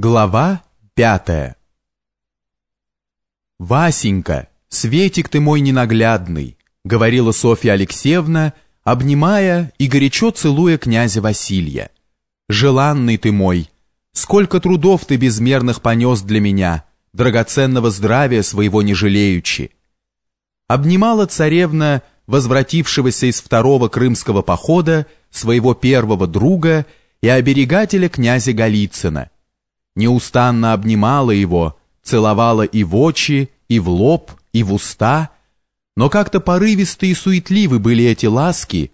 Глава пятая «Васенька, Светик ты мой ненаглядный», — говорила Софья Алексеевна, обнимая и горячо целуя князя Василия. «Желанный ты мой, сколько трудов ты безмерных понес для меня, драгоценного здравия своего не жалеючи». Обнимала царевна, возвратившегося из второго крымского похода, своего первого друга и оберегателя князя Голицына, неустанно обнимала его, целовала и в очи, и в лоб, и в уста, но как-то порывисты и суетливы были эти ласки,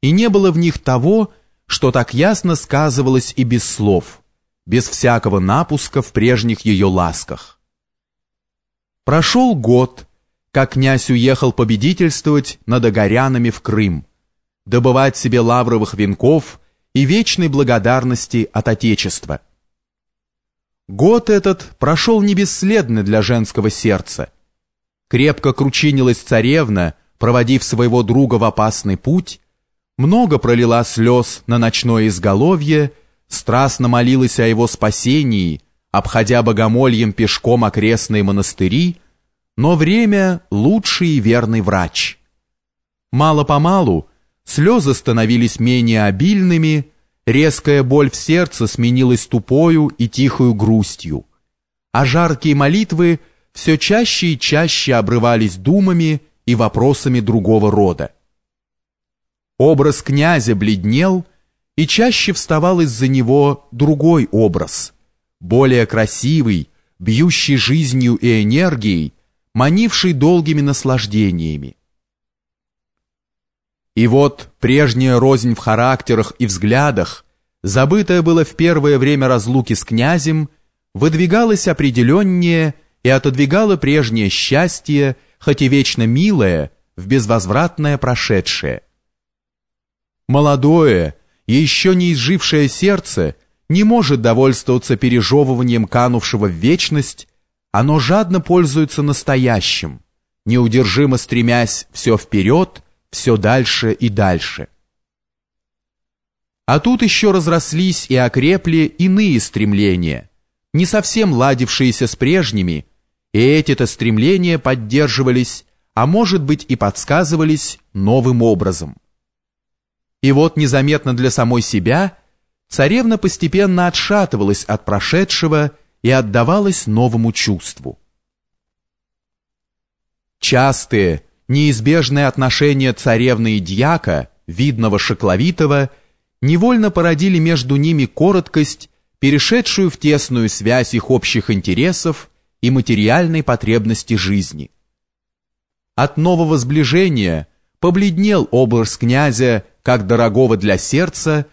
и не было в них того, что так ясно сказывалось и без слов, без всякого напуска в прежних ее ласках. Прошел год, как князь уехал победительствовать над огорянами в Крым, добывать себе лавровых венков и вечной благодарности от Отечества. Год этот прошел не бесследно для женского сердца. Крепко кручинилась царевна, проводив своего друга в опасный путь, много пролила слез на ночное изголовье, страстно молилась о его спасении, обходя богомольем пешком окрестные монастыри, но время — лучший и верный врач. Мало-помалу слезы становились менее обильными, Резкая боль в сердце сменилась тупою и тихою грустью, а жаркие молитвы все чаще и чаще обрывались думами и вопросами другого рода. Образ князя бледнел, и чаще вставал из-за него другой образ, более красивый, бьющий жизнью и энергией, манивший долгими наслаждениями. И вот прежняя рознь в характерах и взглядах, забытая было в первое время разлуки с князем, выдвигалась определеннее и отодвигала прежнее счастье, хоть и вечно милое, в безвозвратное прошедшее. Молодое, еще не изжившее сердце не может довольствоваться пережевыванием канувшего в вечность, оно жадно пользуется настоящим, неудержимо стремясь все вперед все дальше и дальше. А тут еще разрослись и окрепли иные стремления, не совсем ладившиеся с прежними, и эти-то стремления поддерживались, а может быть и подсказывались новым образом. И вот незаметно для самой себя царевна постепенно отшатывалась от прошедшего и отдавалась новому чувству. Частые, неизбежные отношения царевны и дьяка, видного Шекловитова, невольно породили между ними короткость, перешедшую в тесную связь их общих интересов и материальной потребности жизни. От нового сближения побледнел образ князя как дорогого для сердца,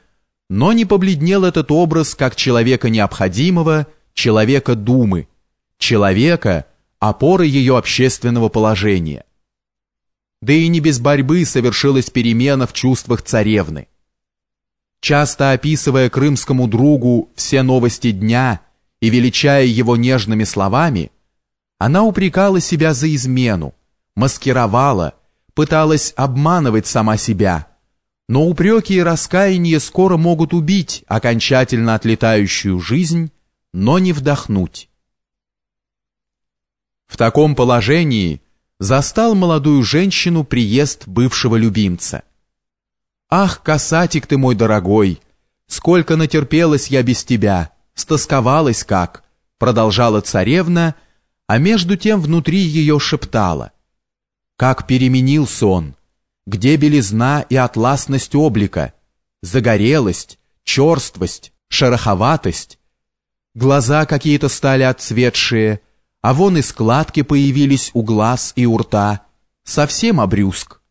но не побледнел этот образ как человека необходимого, человека думы, человека, опоры ее общественного положения да и не без борьбы совершилась перемена в чувствах царевны. Часто описывая крымскому другу все новости дня и величая его нежными словами, она упрекала себя за измену, маскировала, пыталась обманывать сама себя, но упреки и раскаяние скоро могут убить окончательно отлетающую жизнь, но не вдохнуть. В таком положении застал молодую женщину приезд бывшего любимца. «Ах, касатик ты мой дорогой! Сколько натерпелась я без тебя! Стосковалась как!» Продолжала царевна, а между тем внутри ее шептала. «Как переменился он! Где белизна и атласность облика? Загорелость, черствость, шероховатость? Глаза какие-то стали отцветшие, а вон и складки появились у глаз и у рта. Совсем обрюзг.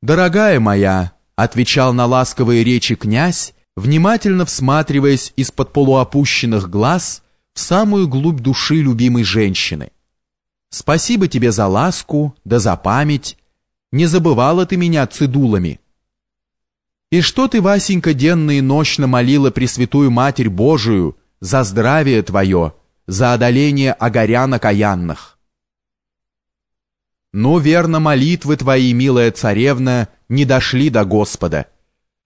«Дорогая моя», — отвечал на ласковые речи князь, внимательно всматриваясь из-под полуопущенных глаз в самую глубь души любимой женщины. «Спасибо тебе за ласку, да за память. Не забывала ты меня цидулами». «И что ты, Васенька, денно и ночно молила Пресвятую Матерь Божию за здравие твое?» За одоление огорян окаянных. Но верно молитвы твои, милая царевна, не дошли до Господа,